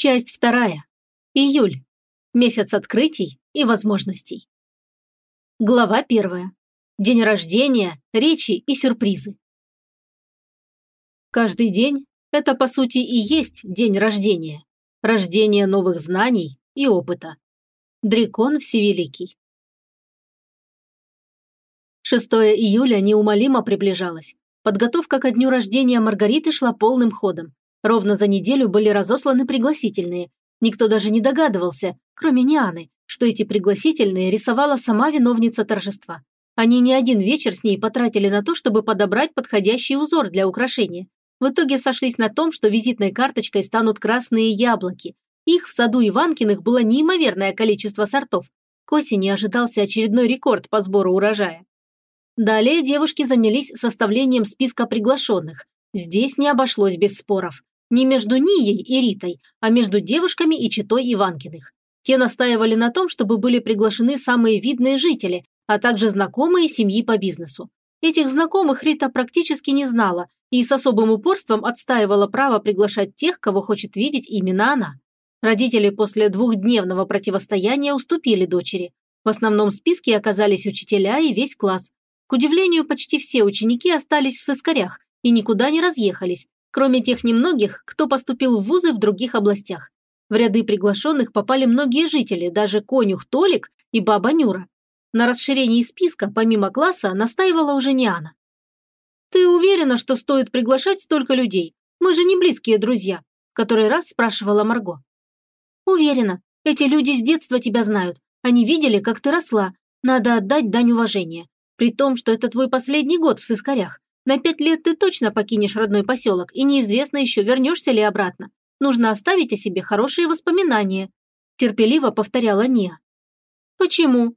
Часть вторая. Июль. Месяц открытий и возможностей. Глава первая. День рождения, речи и сюрпризы. Каждый день – это, по сути, и есть день рождения. Рождение новых знаний и опыта. Дракон Всевеликий. 6 июля неумолимо приближалось. Подготовка ко дню рождения Маргариты шла полным ходом. Ровно за неделю были разосланы пригласительные. Никто даже не догадывался, кроме Нианы, что эти пригласительные рисовала сама виновница торжества. Они не один вечер с ней потратили на то, чтобы подобрать подходящий узор для украшения. В итоге сошлись на том, что визитной карточкой станут красные яблоки. Их в саду Иванкиных было неимоверное количество сортов. К осени ожидался очередной рекорд по сбору урожая. Далее девушки занялись составлением списка приглашенных. Здесь не обошлось без споров. Не между Нией и Ритой, а между девушками и читой Иванкиных. Те настаивали на том, чтобы были приглашены самые видные жители, а также знакомые семьи по бизнесу. Этих знакомых Рита практически не знала и с особым упорством отстаивала право приглашать тех, кого хочет видеть именно она. Родители после двухдневного противостояния уступили дочери. В основном списке оказались учителя и весь класс. К удивлению, почти все ученики остались в сыскарях и никуда не разъехались, кроме тех немногих, кто поступил в вузы в других областях. В ряды приглашенных попали многие жители, даже конюх Толик и баба Нюра. На расширении списка, помимо класса, настаивала уже не Анна. «Ты уверена, что стоит приглашать столько людей? Мы же не близкие друзья», – который раз спрашивала Марго. «Уверена. Эти люди с детства тебя знают. Они видели, как ты росла. Надо отдать дань уважения. При том, что это твой последний год в сыскарях. На пять лет ты точно покинешь родной поселок, и неизвестно еще, вернешься ли обратно. Нужно оставить о себе хорошие воспоминания», – терпеливо повторяла Ния. «Почему?»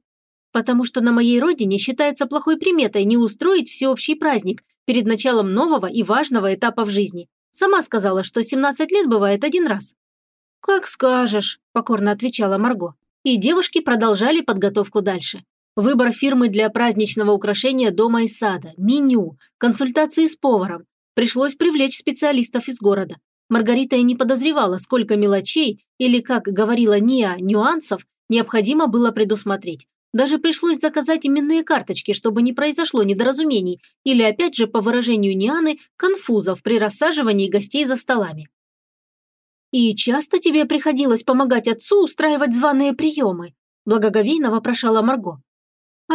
«Потому что на моей родине считается плохой приметой не устроить всеобщий праздник перед началом нового и важного этапа в жизни. Сама сказала, что 17 лет бывает один раз». «Как скажешь», – покорно отвечала Марго. И девушки продолжали подготовку дальше. Выбор фирмы для праздничного украшения дома и сада, меню, консультации с поваром. Пришлось привлечь специалистов из города. Маргарита и не подозревала, сколько мелочей, или, как говорила Ния, нюансов, необходимо было предусмотреть. Даже пришлось заказать именные карточки, чтобы не произошло недоразумений, или, опять же, по выражению Нианы, конфузов при рассаживании гостей за столами. «И часто тебе приходилось помогать отцу устраивать званые приемы?» благоговейно вопрошала Марго.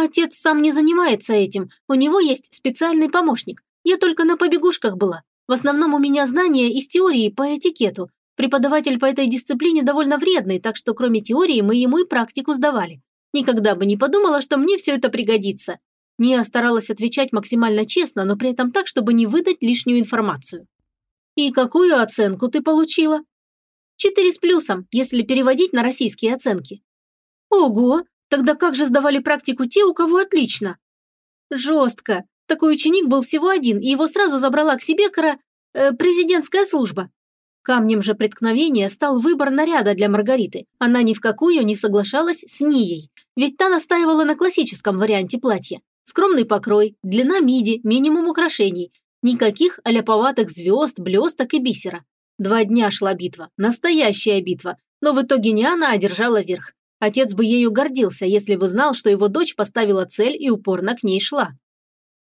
Отец сам не занимается этим, у него есть специальный помощник. Я только на побегушках была. В основном у меня знания из теории по этикету. Преподаватель по этой дисциплине довольно вредный, так что кроме теории мы ему и практику сдавали. Никогда бы не подумала, что мне все это пригодится. Ния старалась отвечать максимально честно, но при этом так, чтобы не выдать лишнюю информацию. «И какую оценку ты получила?» «Четыре с плюсом, если переводить на российские оценки». «Ого, Тогда как же сдавали практику те, у кого отлично? Жестко. Такой ученик был всего один, и его сразу забрала к себе кора... Э, президентская служба. Камнем же преткновения стал выбор наряда для Маргариты. Она ни в какую не соглашалась с Нией, ведь та настаивала на классическом варианте платья. Скромный покрой, длина миди, минимум украшений. Никаких аляповатых звезд, блесток и бисера. Два дня шла битва, настоящая битва, но в итоге не она одержала верх. Отец бы ею гордился, если бы знал, что его дочь поставила цель и упорно к ней шла.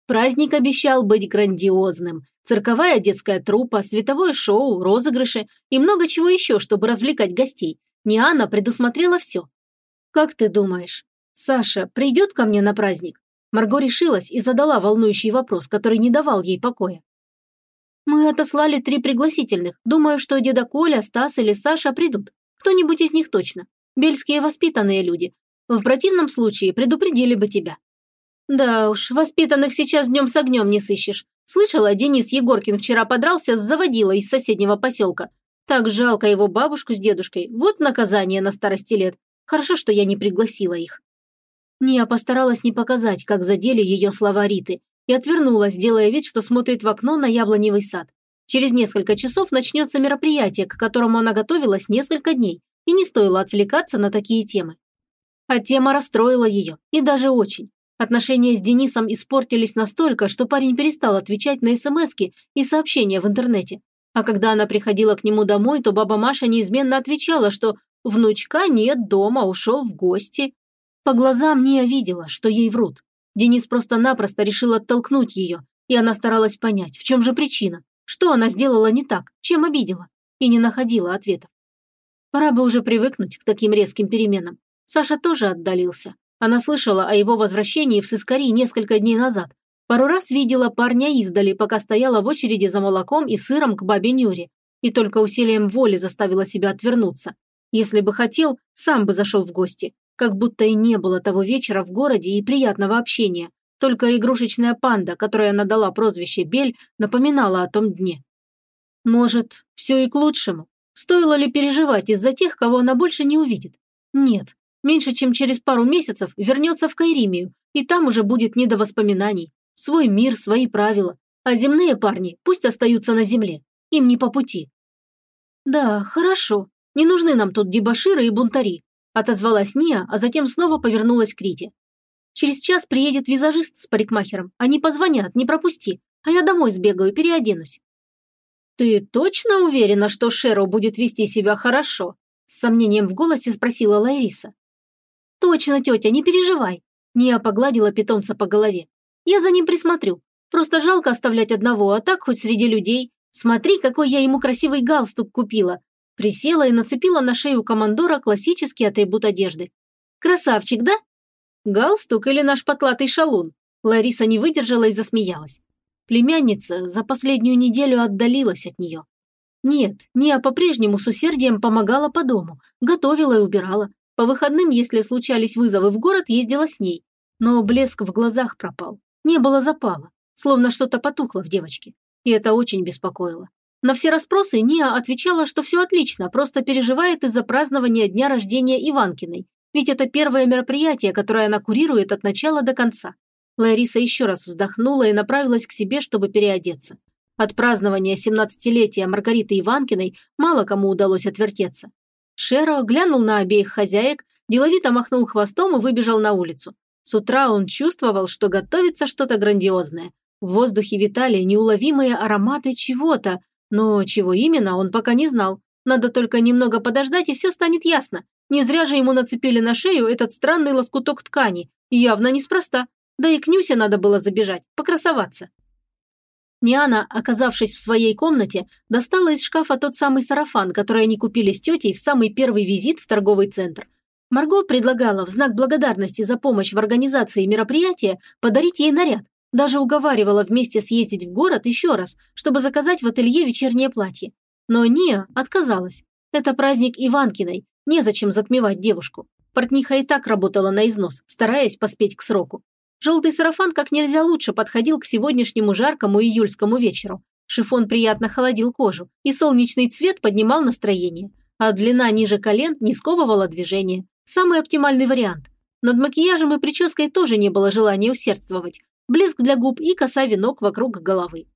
Праздник обещал быть грандиозным. Цирковая детская труппа, световое шоу, розыгрыши и много чего еще, чтобы развлекать гостей. Ниана предусмотрела все. «Как ты думаешь, Саша придет ко мне на праздник?» Марго решилась и задала волнующий вопрос, который не давал ей покоя. «Мы отослали три пригласительных. Думаю, что деда Коля, Стас или Саша придут. Кто-нибудь из них точно. Бельские воспитанные люди. В противном случае предупредили бы тебя. Да уж, воспитанных сейчас днем с огнем не сыщешь. Слышала, Денис Егоркин вчера подрался с заводилой из соседнего поселка. Так жалко его бабушку с дедушкой. Вот наказание на старости лет. Хорошо, что я не пригласила их. Ния постаралась не показать, как задели ее слова Риты, и отвернулась, делая вид, что смотрит в окно на яблоневый сад. Через несколько часов начнется мероприятие, к которому она готовилась несколько дней, и не стоило отвлекаться на такие темы. А тема расстроила ее, и даже очень. Отношения с Денисом испортились настолько, что парень перестал отвечать на смски и сообщения в интернете. А когда она приходила к нему домой, то баба Маша неизменно отвечала, что внучка нет дома, ушел в гости. По глазам Ния видела, что ей врут. Денис просто-напросто решил оттолкнуть ее, и она старалась понять, в чем же причина, что она сделала не так, чем обидела, и не находила ответов. Пора бы уже привыкнуть к таким резким переменам. Саша тоже отдалился. Она слышала о его возвращении в Сыскари несколько дней назад. Пару раз видела парня издали, пока стояла в очереди за молоком и сыром к бабе Нюре. И только усилием воли заставила себя отвернуться. Если бы хотел, сам бы зашел в гости. Как будто и не было того вечера в городе и приятного общения. Только игрушечная панда, которой она дала прозвище Бель, напоминала о том дне. Может, все и к лучшему? Стоило ли переживать из-за тех, кого она больше не увидит? Нет, Меньше чем через пару месяцев вернется в Кайримию, и там уже будет не до воспоминаний. Свой мир, свои правила. А земные парни пусть остаются на земле. Им не по пути. «Да, хорошо. Не нужны нам тут дебоширы и бунтари», отозвалась Ния, а затем снова повернулась к Рите. «Через час приедет визажист с парикмахером. Они позвонят, не пропусти. А я домой сбегаю, переоденусь». «Ты точно уверена, что Шеро будет вести себя хорошо?» С сомнением в голосе спросила Лайриса. «Точно, тетя, не переживай!» Ния погладила питомца по голове. «Я за ним присмотрю. Просто жалко оставлять одного, а так хоть среди людей. Смотри, какой я ему красивый галстук купила!» Присела и нацепила на шею командора классический атрибут одежды. «Красавчик, да?» «Галстук или наш потлатый шалун?» Лариса не выдержала и засмеялась. Племянница за последнюю неделю отдалилась от нее. Нет, Ния по-прежнему с усердием помогала по дому, готовила и убирала, по выходным, если случались вызовы в город, ездила с ней. Но блеск в глазах пропал. Не было запала. Словно что-то потухло в девочке. И это очень беспокоило. На все расспросы Ния отвечала, что все отлично, просто переживает из-за празднования дня рождения Иванкиной. Ведь это первое мероприятие, которое она курирует от начала до конца. Лариса еще раз вздохнула и направилась к себе, чтобы переодеться. От празднования 17-летия Маргариты Иванкиной мало кому удалось отвертеться. Шеро глянул на обеих хозяек, деловито махнул хвостом и выбежал на улицу. С утра он чувствовал, что готовится что-то грандиозное. В воздухе витали неуловимые ароматы чего-то, но чего именно, он пока не знал. Надо только немного подождать, и все станет ясно. Не зря же ему нацепили на шею этот странный лоскуток ткани. Явно неспроста. Да и к Нюсе надо было забежать, покрасоваться. Ниана, оказавшись в своей комнате, достала из шкафа тот самый сарафан, который они купили с тетей в самый первый визит в торговый центр. Марго предлагала в знак благодарности за помощь в организации мероприятия подарить ей наряд. Даже уговаривала вместе съездить в город еще раз, чтобы заказать в ателье вечернее платье. Но Ния отказалась. Это праздник Иванкиной, незачем затмевать девушку. Портниха и так работала на износ, стараясь поспеть к сроку. Желтый сарафан как нельзя лучше подходил к сегодняшнему жаркому июльскому вечеру. Шифон приятно холодил кожу, и солнечный цвет поднимал настроение, а длина ниже колен не сковывала движение. Самый оптимальный вариант. Над макияжем и прической тоже не было желания усердствовать. Блеск для губ и коса венок вокруг головы.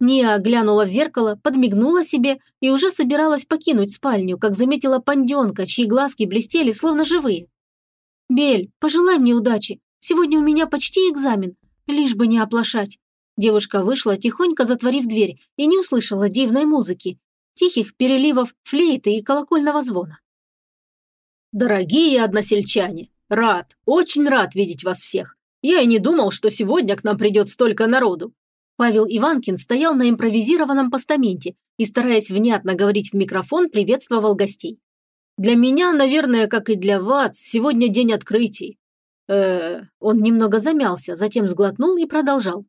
Ния глянула в зеркало, подмигнула себе и уже собиралась покинуть спальню, как заметила панденка, чьи глазки блестели, словно живые. «Бель, пожелай мне удачи. Сегодня у меня почти экзамен, лишь бы не оплошать». Девушка вышла, тихонько затворив дверь, и не услышала дивной музыки, тихих переливов флейты и колокольного звона. «Дорогие односельчане, рад, очень рад видеть вас всех. Я и не думал, что сегодня к нам придет столько народу». Павел Иванкин стоял на импровизированном постаменте и, стараясь внятно говорить в микрофон, приветствовал гостей. «Для меня, наверное, как и для вас, сегодня день открытий э Он немного замялся, затем сглотнул и продолжал.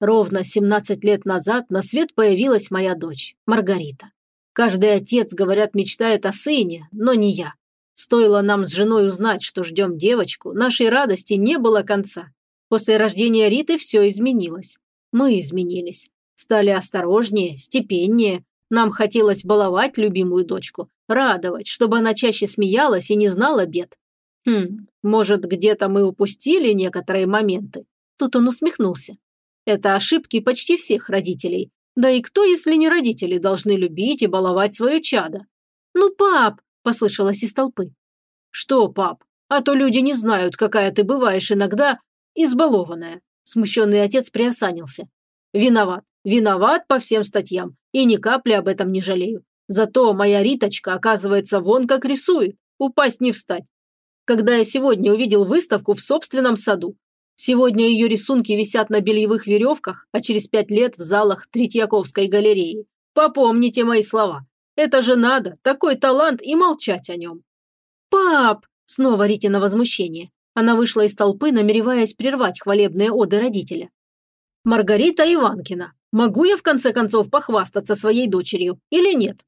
Ровно 17 лет назад на свет появилась моя дочь, Маргарита. Каждый отец, говорят, мечтает о сыне, но не я. Стоило нам с женой узнать, что ждем девочку, нашей радости не было конца. После рождения Риты все изменилось. Мы изменились. Стали осторожнее, степеннее. Нам хотелось баловать любимую дочку, радовать, чтобы она чаще смеялась и не знала бед. Хм, может, где-то мы упустили некоторые моменты? Тут он усмехнулся. Это ошибки почти всех родителей. Да и кто, если не родители, должны любить и баловать свое чадо? Ну, пап, послышалось из толпы. Что, пап? А то люди не знают, какая ты бываешь иногда избалованная. Смущенный отец приосанился. Виноват. Виноват по всем статьям. И ни капли об этом не жалею. Зато моя Риточка, оказывается, вон как рисует. Упасть не встать. Когда я сегодня увидел выставку в собственном саду. Сегодня ее рисунки висят на бельевых веревках, а через пять лет в залах Третьяковской галереи. Попомните мои слова. Это же надо, такой талант и молчать о нем. «Пап!» – снова Ритина возмущение. Она вышла из толпы, намереваясь прервать хвалебные оды родителя. «Маргарита Иванкина, могу я в конце концов похвастаться своей дочерью или нет?»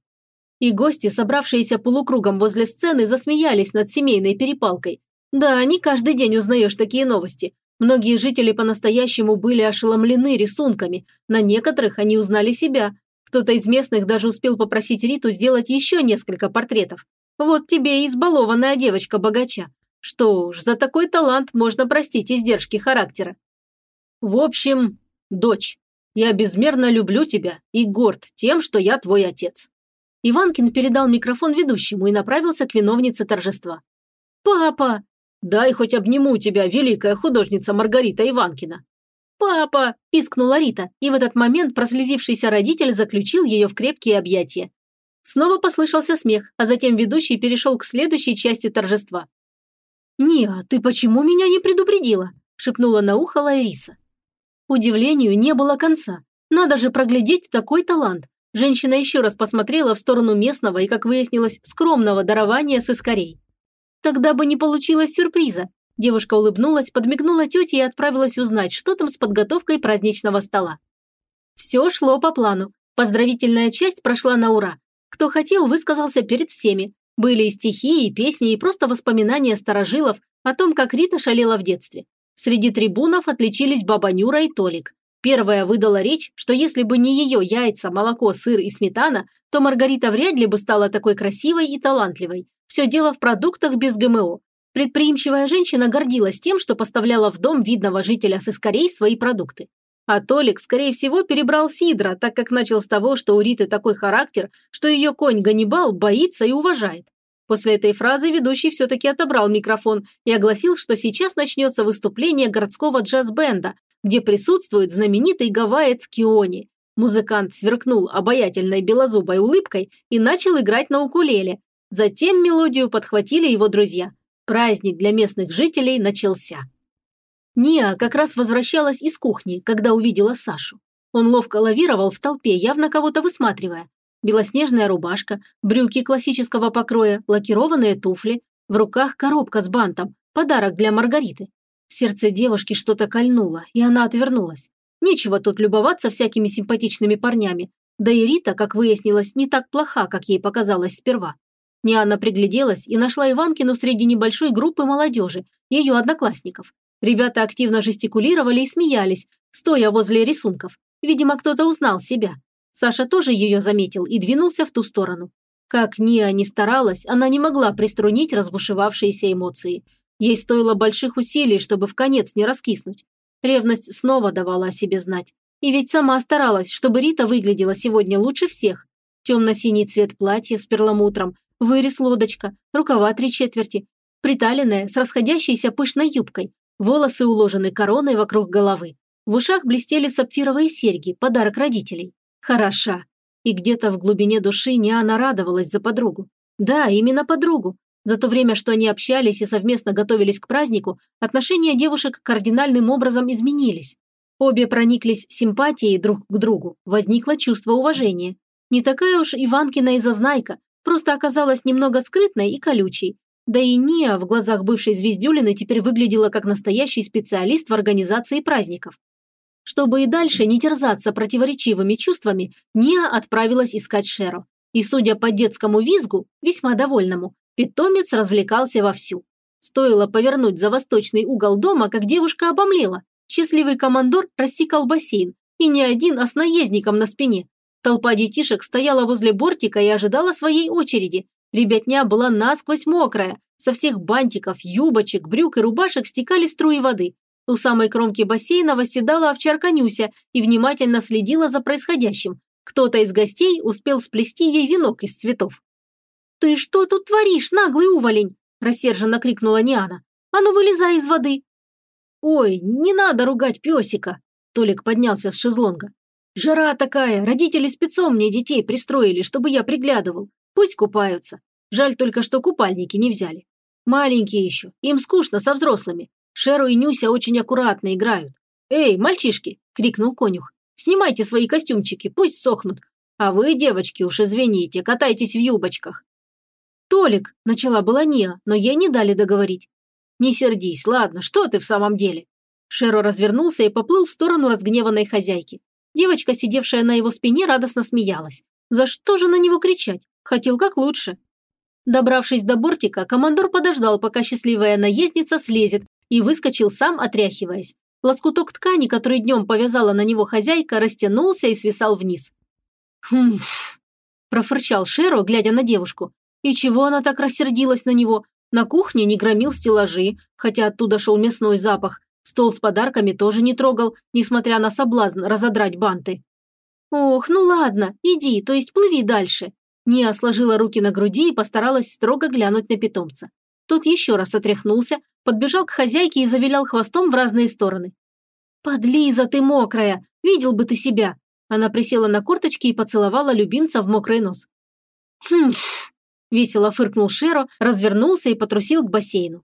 И гости, собравшиеся полукругом возле сцены, засмеялись над семейной перепалкой. Да, не каждый день узнаешь такие новости. Многие жители по-настоящему были ошеломлены рисунками, на некоторых они узнали себя. Кто-то из местных даже успел попросить Риту сделать еще несколько портретов. Вот тебе и избалованная девочка богача. Что уж, за такой талант можно простить издержки характера. В общем, дочь, я безмерно люблю тебя и горд тем, что я твой отец. Иванкин передал микрофон ведущему и направился к виновнице торжества. «Папа!» «Дай хоть обниму тебя, великая художница Маргарита Иванкина!» «Папа!» – пискнула Рита, и в этот момент прослезившийся родитель заключил ее в крепкие объятия. Снова послышался смех, а затем ведущий перешел к следующей части торжества. «Ниа, ты почему меня не предупредила?» – шепнула на ухо Лариса. Удивлению не было конца. Надо же проглядеть такой талант. Женщина еще раз посмотрела в сторону местного и, как выяснилось, скромного дарования с искорей. Тогда бы не получилось сюрприза. Девушка улыбнулась, подмигнула тете и отправилась узнать, что там с подготовкой праздничного стола. Все шло по плану. Поздравительная часть прошла на ура. Кто хотел, высказался перед всеми. Были и стихи, и песни, и просто воспоминания старожилов о том, как Рита шалела в детстве. Среди трибунов отличились Баба Нюра и Толик. Первая выдала речь, что если бы не ее яйца, молоко, сыр и сметана, то Маргарита вряд ли бы стала такой красивой и талантливой. Все дело в продуктах без ГМО. Предприимчивая женщина гордилась тем, что поставляла в дом видного жителя Сыскорей свои продукты. А Толик, скорее всего, перебрал Сидра, так как начал с того, что у Риты такой характер, что ее конь Ганнибал боится и уважает. После этой фразы ведущий все-таки отобрал микрофон и огласил, что сейчас начнется выступление городского джаз-бенда, где присутствует знаменитый гавайец Киони. Музыкант сверкнул обаятельной белозубой улыбкой и начал играть на укулеле. Затем мелодию подхватили его друзья. Праздник для местных жителей начался. Ния как раз возвращалась из кухни, когда увидела Сашу. Он ловко лавировал в толпе, явно кого-то высматривая. Белоснежная рубашка, брюки классического покроя, лакированные туфли, в руках коробка с бантом, подарок для Маргариты. Сердце девушки что-то кольнуло, и она отвернулась. Нечего тут любоваться всякими симпатичными парнями. Да и Рита, как выяснилось, не так плоха, как ей показалось сперва. Ниана пригляделась и нашла Иванкину среди небольшой группы молодежи, ее одноклассников. Ребята активно жестикулировали и смеялись, стоя возле рисунков. Видимо, кто-то узнал себя. Саша тоже ее заметил и двинулся в ту сторону. Как Ния не старалась, она не могла приструнить разбушевавшиеся эмоции – Ей стоило больших усилий, чтобы в конец не раскиснуть. Ревность снова давала о себе знать. И ведь сама старалась, чтобы Рита выглядела сегодня лучше всех. Темно-синий цвет платья с перламутром, вырез лодочка, рукава три четверти, приталенная с расходящейся пышной юбкой, волосы уложены короной вокруг головы. В ушах блестели сапфировые серьги, подарок родителей. Хороша. И где-то в глубине души Ниана радовалась за подругу. Да, именно подругу, за то время, что они общались и совместно готовились к празднику, отношения девушек кардинальным образом изменились. Обе прониклись симпатией друг к другу, возникло чувство уважения. Не такая уж Иванкина и зазнайка, просто оказалась немного скрытной и колючей. Да и Ния в глазах бывшей звездюлины теперь выглядела как настоящий специалист в организации праздников. Чтобы и дальше не терзаться противоречивыми чувствами, Ния отправилась искать Шеро. И, судя по детскому визгу, весьма довольному, Питомец развлекался вовсю. Стоило повернуть за восточный угол дома, как девушка обомлела. Счастливый командор рассекал бассейн. И не один, а с наездником на спине. Толпа детишек стояла возле бортика и ожидала своей очереди. Ребятня была насквозь мокрая. Со всех бантиков, юбочек, брюк и рубашек стекали струи воды. У самой кромки бассейна восседала овчарка Нюся и внимательно следила за происходящим. Кто-то из гостей успел сплести ей венок из цветов. «Ты что тут творишь, наглый уволень?» – рассерженно крикнула Ниана. «А ну, вылезай из воды!» «Ой, не надо ругать песика!» – Толик поднялся с шезлонга. Жара такая, родители спецом мне детей пристроили, чтобы я приглядывал. Пусть купаются. Жаль только, что купальники не взяли. Маленькие еще, им скучно со взрослыми. Шеру и Нюся очень аккуратно играют. «Эй, мальчишки!» – крикнул конюх. «Снимайте свои костюмчики, пусть сохнут. А вы, девочки, уж извините, катайтесь в юбочках». «Толик!» – начала была Ния, но ей не дали договорить. «Не сердись, ладно, что ты в самом деле?» Шеро развернулся и поплыл в сторону разгневанной хозяйки. Девочка, сидевшая на его спине, радостно смеялась. За что же на него кричать? Хотел как лучше. Добравшись до бортика, командор подождал, пока счастливая наездница слезет, и выскочил сам, отряхиваясь. Лоскуток ткани, который днем повязала на него хозяйка, растянулся и свисал вниз. «Хм...» – профырчал Шеро, глядя на девушку. И чего она так рассердилась на него? На кухне не громил стеллажи, хотя оттуда шел мясной запах. Стол с подарками тоже не трогал, несмотря на соблазн разодрать банты. «Ох, ну ладно, иди, то есть плыви дальше». Ния сложила руки на груди и постаралась строго глянуть на питомца. Тот еще раз отряхнулся, подбежал к хозяйке и завилял хвостом в разные стороны. «Подлиза ты мокрая! Видел бы ты себя!» Она присела на корточки и поцеловала любимца в мокрый нос. «Хм!» – весело фыркнул Шеро, развернулся и потрусил к бассейну.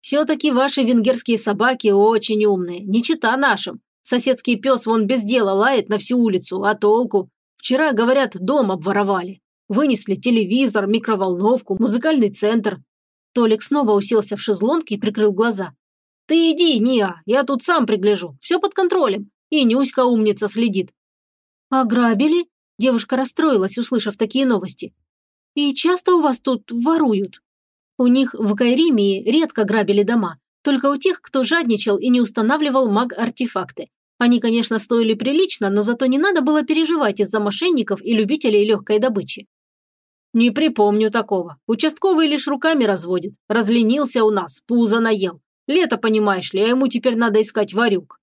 «Все-таки ваши венгерские собаки очень умные, не чита нашим. Соседский пес вон без дела лает на всю улицу, а толку? Вчера, говорят, дом обворовали. Вынесли телевизор, микроволновку, музыкальный центр». Толик снова уселся в шезлонг и прикрыл глаза. «Ты иди, Ния, я тут сам пригляжу, все под контролем. И Нюська умница следит». «Ограбили?» Девушка расстроилась, услышав такие новости. «И часто у вас тут воруют?» У них в Кайримии редко грабили дома, только у тех, кто жадничал и не устанавливал маг-артефакты. Они, конечно, стоили прилично, но зато не надо было переживать из-за мошенников и любителей легкой добычи. «Не припомню такого. Участковый лишь руками разводит. Разленился у нас, пузо наел. Лето, понимаешь ли, а ему теперь надо искать варюк».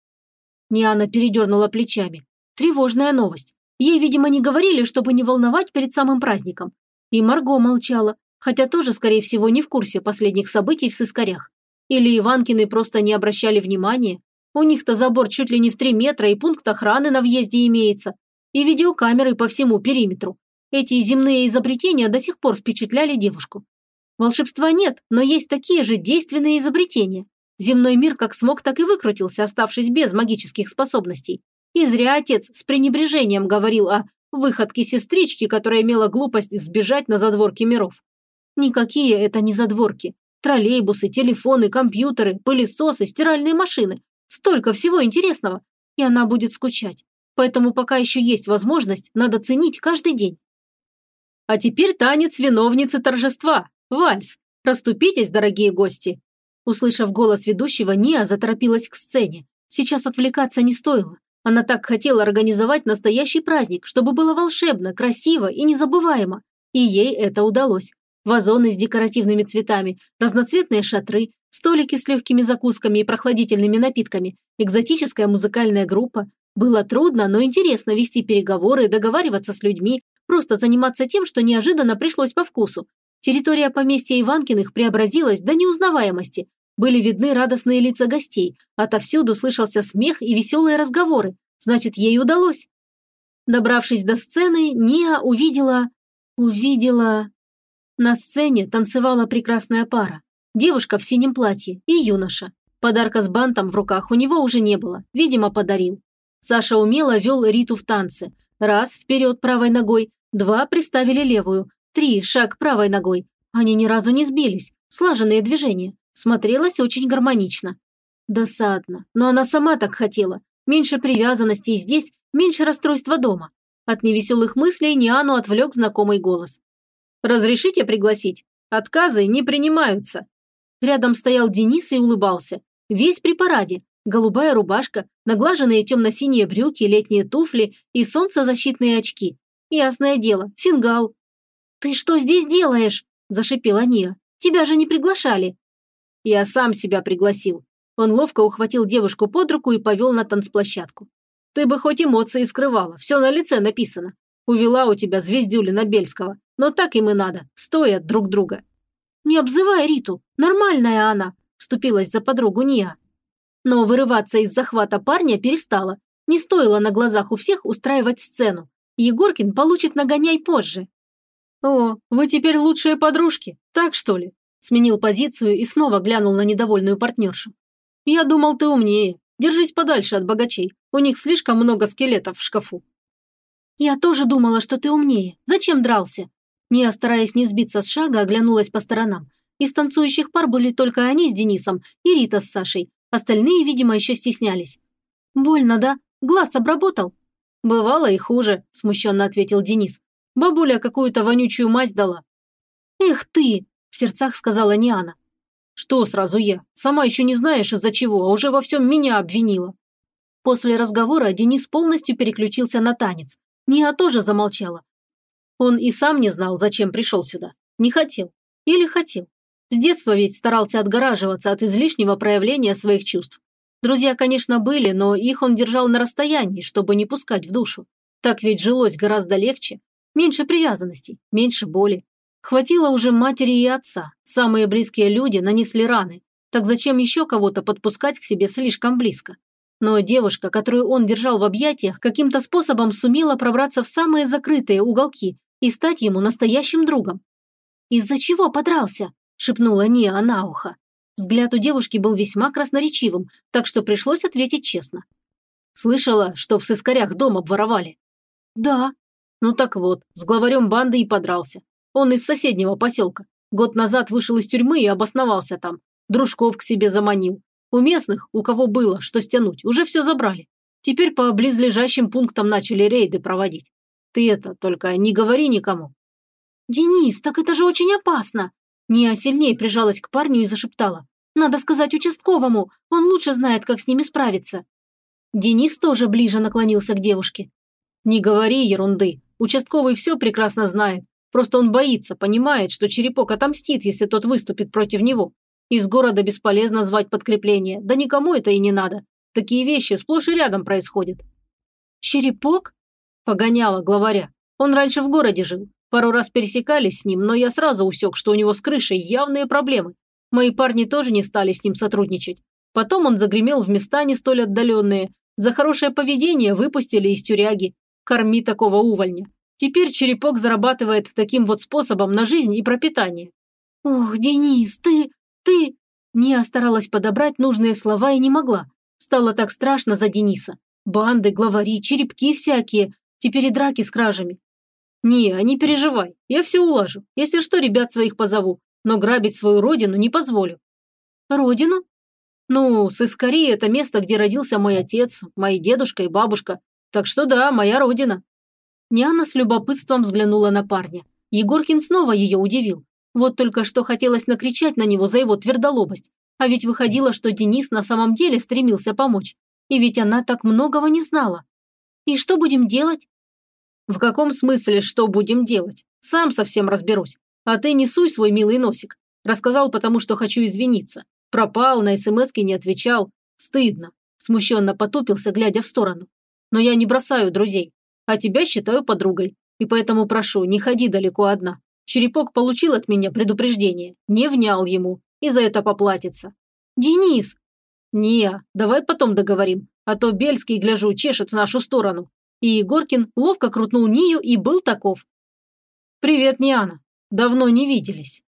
Ниана передернула плечами. Тревожная новость. Ей, видимо, не говорили, чтобы не волновать перед самым праздником. И Марго молчала, хотя тоже, скорее всего, не в курсе последних событий в сыскарях. Или Иванкины просто не обращали внимания. У них-то забор чуть ли не в три метра и пункт охраны на въезде имеется. И видеокамеры по всему периметру. Эти земные изобретения до сих пор впечатляли девушку. Волшебства нет, но есть такие же действенные изобретения. Земной мир как смог, так и выкрутился, оставшись без магических способностей. И зря отец с пренебрежением говорил о выходке сестрички, которая имела глупость сбежать на задворки миров. Никакие это не задворки. Троллейбусы, телефоны, компьютеры, пылесосы, стиральные машины. Столько всего интересного. И она будет скучать. Поэтому пока еще есть возможность, надо ценить каждый день. А теперь танец виновницы торжества. Вальс. Раступитесь, дорогие гости. Услышав голос ведущего, Ния заторопилась к сцене. Сейчас отвлекаться не стоило. Она так хотела организовать настоящий праздник, чтобы было волшебно, красиво и незабываемо. И ей это удалось вазоны с декоративными цветами, разноцветные шатры, столики с легкими закусками и прохладительными напитками, экзотическая музыкальная группа. Было трудно, но интересно вести переговоры, договариваться с людьми, просто заниматься тем, что неожиданно пришлось по вкусу. Территория поместья Иванкиных преобразилась до неузнаваемости. Были видны радостные лица гостей, отовсюду слышался смех и веселые разговоры. Значит, ей удалось. Добравшись до сцены, Ния увидела... увидела... На сцене танцевала прекрасная пара. Девушка в синем платье и юноша. Подарка с бантом в руках у него уже не было, видимо, подарил. Саша умело вел Риту в танце. Раз – вперед правой ногой, два – приставили левую, три – шаг правой ногой. Они ни разу не сбились, слаженные движения. Смотрелось очень гармонично. Досадно, но она сама так хотела. Меньше привязанности здесь, меньше расстройства дома. От невеселых мыслей Ниану отвлек знакомый голос. Разрешите пригласить? Отказы не принимаются». Рядом стоял Денис и улыбался. Весь при параде. Голубая рубашка, наглаженные темно-синие брюки, летние туфли и солнцезащитные очки. Ясное дело, фингал. «Ты что здесь делаешь?» – зашипела Ния. «Тебя же не приглашали». «Я сам себя пригласил». Он ловко ухватил девушку под руку и повел на танцплощадку. «Ты бы хоть эмоции скрывала, все на лице написано. Увела у тебя звездюлина Бельского. Но так им и надо, стоя друг друга. «Не обзывай Риту, нормальная она», – вступилась за подругу Ния. Но вырываться из захвата парня перестала. Не стоило на глазах у всех устраивать сцену. Егоркин получит нагоняй позже. «О, вы теперь лучшие подружки, так что ли?» Сменил позицию и снова глянул на недовольную партнершу. «Я думал, ты умнее. Держись подальше от богачей. У них слишком много скелетов в шкафу». «Я тоже думала, что ты умнее. Зачем дрался?» Не стараясь не сбиться с шага, оглянулась по сторонам. Из танцующих пар были только они с Денисом и Рита с Сашей. Остальные, видимо, еще стеснялись. «Больно, да? Глаз обработал?» «Бывало и хуже», – смущенно ответил Денис. «Бабуля какую-то вонючую мазь дала». «Эх ты!» – в сердцах сказала Ниана. «Что сразу я? Сама еще не знаешь из-за чего, а уже во всем меня обвинила». После разговора Денис полностью переключился на танец. Ния тоже замолчала. Он и сам не знал, зачем пришел сюда. Не хотел. Или хотел. С детства ведь старался отгораживаться от излишнего проявления своих чувств. Друзья, конечно, были, но их он держал на расстоянии, чтобы не пускать в душу. Так ведь жилось гораздо легче. Меньше привязанностей, меньше боли. Хватило уже матери и отца. Самые близкие люди нанесли раны. Так зачем еще кого-то подпускать к себе слишком близко? Но девушка, которую он держал в объятиях, каким-то способом сумела пробраться в самые закрытые уголки и стать ему настоящим другом. «Из-за чего подрался?» – шепнула Ния на ухо. Взгляд у девушки был весьма красноречивым, так что пришлось ответить честно. «Слышала, что в сыскарях дом обворовали?» «Да». «Ну так вот, с главарем банды и подрался. Он из соседнего поселка. Год назад вышел из тюрьмы и обосновался там. Дружков к себе заманил. У местных, у кого было, что стянуть, уже все забрали. Теперь по близлежащим пунктам начали рейды проводить. Ты это, только не говори никому». «Денис, так это же очень опасно!» Ния сильнее прижалась к парню и зашептала. «Надо сказать участковому, он лучше знает, как с ними справиться». Денис тоже ближе наклонился к девушке. «Не говори ерунды. Участковый все прекрасно знает. Просто он боится, понимает, что Черепок отомстит, если тот выступит против него. Из города бесполезно звать подкрепление, да никому это и не надо. Такие вещи сплошь и рядом происходят». «Черепок?» – погоняла главаря. Он раньше в городе жил. Пару раз пересекались с ним, но я сразу усек, что у него с крышей явные проблемы. Мои парни тоже не стали с ним сотрудничать. Потом он загремел в места не столь отдаленные. За хорошее поведение выпустили из тюряги. Корми такого увольня. Теперь черепок зарабатывает таким вот способом на жизнь и пропитание. «Ох, Денис, ты... ты...» Ния старалась подобрать нужные слова и не могла. Стало так страшно за Дениса. Банды, главари, черепки всякие. Теперь и драки с кражами. «Не, не переживай, я все улажу. Если что, ребят своих позову, но грабить свою родину не позволю». «Родину?» «Ну, Сыскари – это место, где родился мой отец, мои дедушка и бабушка. Так что да, моя родина». Няна с любопытством взглянула на парня. Егоркин снова ее удивил. Вот только что хотелось накричать на него за его твердолобость. А ведь выходило, что Денис на самом деле стремился помочь. И ведь она так многого не знала. «И что будем делать?» «В каком смысле, что будем делать? Сам совсем разберусь. А ты не суй свой милый носик. Рассказал, потому что хочу извиниться. Пропал, на СМСки не отвечал. Стыдно». Смущенно потупился, глядя в сторону. «Но я не бросаю друзей. А тебя считаю подругой. И поэтому прошу, не ходи далеко одна. Черепок получил от меня предупреждение. Не внял ему. И за это поплатится». «Денис!» «Не, давай потом договорим. А то Бельский, гляжу, чешет в нашу сторону и Егоркин ловко крутнул Нию и был таков. «Привет, Ниана. Давно не виделись».